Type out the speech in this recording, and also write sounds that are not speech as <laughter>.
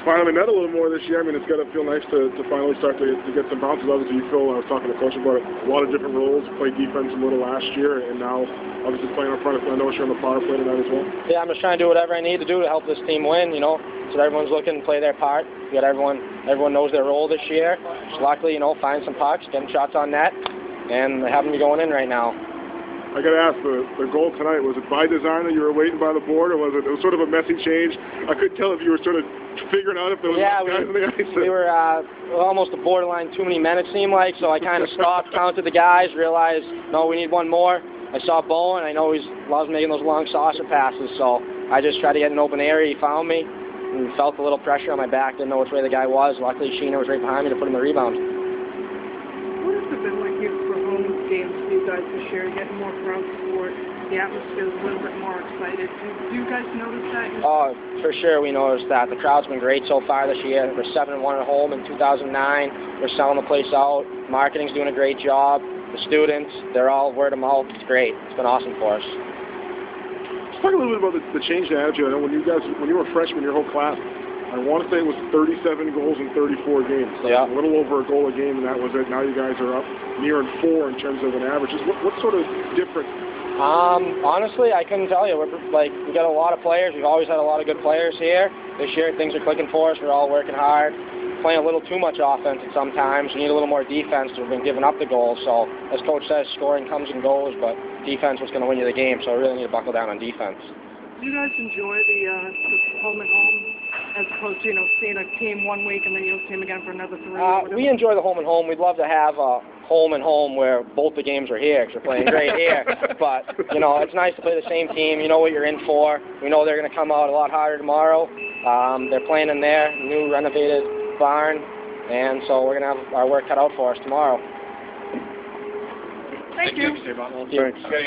It's finally met a little more this year. I mean, it's got to feel nice to, to finally start to, to get some bounces. Obviously, you feel, I was talking to Coach about it, a lot of different roles. Played defense a little last year, and now obviously playing up front. Of I know you're on the power play tonight as well. Yeah, I'm just trying to do whatever I need to do to help this team win, you know. So that everyone's looking to play their part. We got everyone, everyone knows their role this year. Just luckily, you know, find some pucks, getting shots on net, and having me going in right now. I got to ask, the, the goal tonight, was it by design that you were waiting by the board, or was it, it was sort of a messy change? I couldn't tell if you were sort of figuring out if there was yeah, guys we, on the ice. we were uh, almost a borderline too many men, it seemed like, so I kind of stopped, <laughs> counted the guys, realized, no, we need one more. I saw Bowen, I know he loves making those long saucer passes, so I just tried to get an open area. He found me and felt a little pressure on my back, didn't know which way the guy was. Luckily, Sheena was right behind me to put him the rebound. What has it been like here for home games for you guys this year, getting more crowd support? The atmosphere is a little bit more excited. Do, do you guys notice that? Oh, for sure we noticed that. The crowd's been great so far this year. We're 7 and 1 at home in 2009. We're selling the place out. Marketing's doing a great job. The students, they're all word of mouth. It's great. It's been awesome for us. Let's talk a little bit about the, the change in attitude. I know when you guys, when you were freshmen, your whole class, I want to say it was 37 goals in 34 games. So Yeah. A little over a goal a game, and that was it. Now you guys are up near and four in terms of an average. Just what, what sort of difference? Um, honestly, I couldn't tell you. We're like we got a lot of players. We've always had a lot of good players here. This year, things are clicking for us. We're all working hard. Playing a little too much offense at sometimes. We need a little more defense. We've been giving up the goals. So, as coach says, scoring comes and goes, but defense was going to win you the game. So, we really need to buckle down on defense. Do you guys enjoy the, uh, the home and home as opposed to, you know, seeing a team one week and then you'll see them again for another three? Uh, we enjoy the home and home. We'd love to have a home and home where both the games are here because we're playing great here. <laughs> But you know, it's nice to play the same team. You know what you're in for. We know they're going to come out a lot harder tomorrow. Um, they're playing in their new renovated barn, and so we're going to have our work cut out for us tomorrow. Thank you. Thank you. Thanks.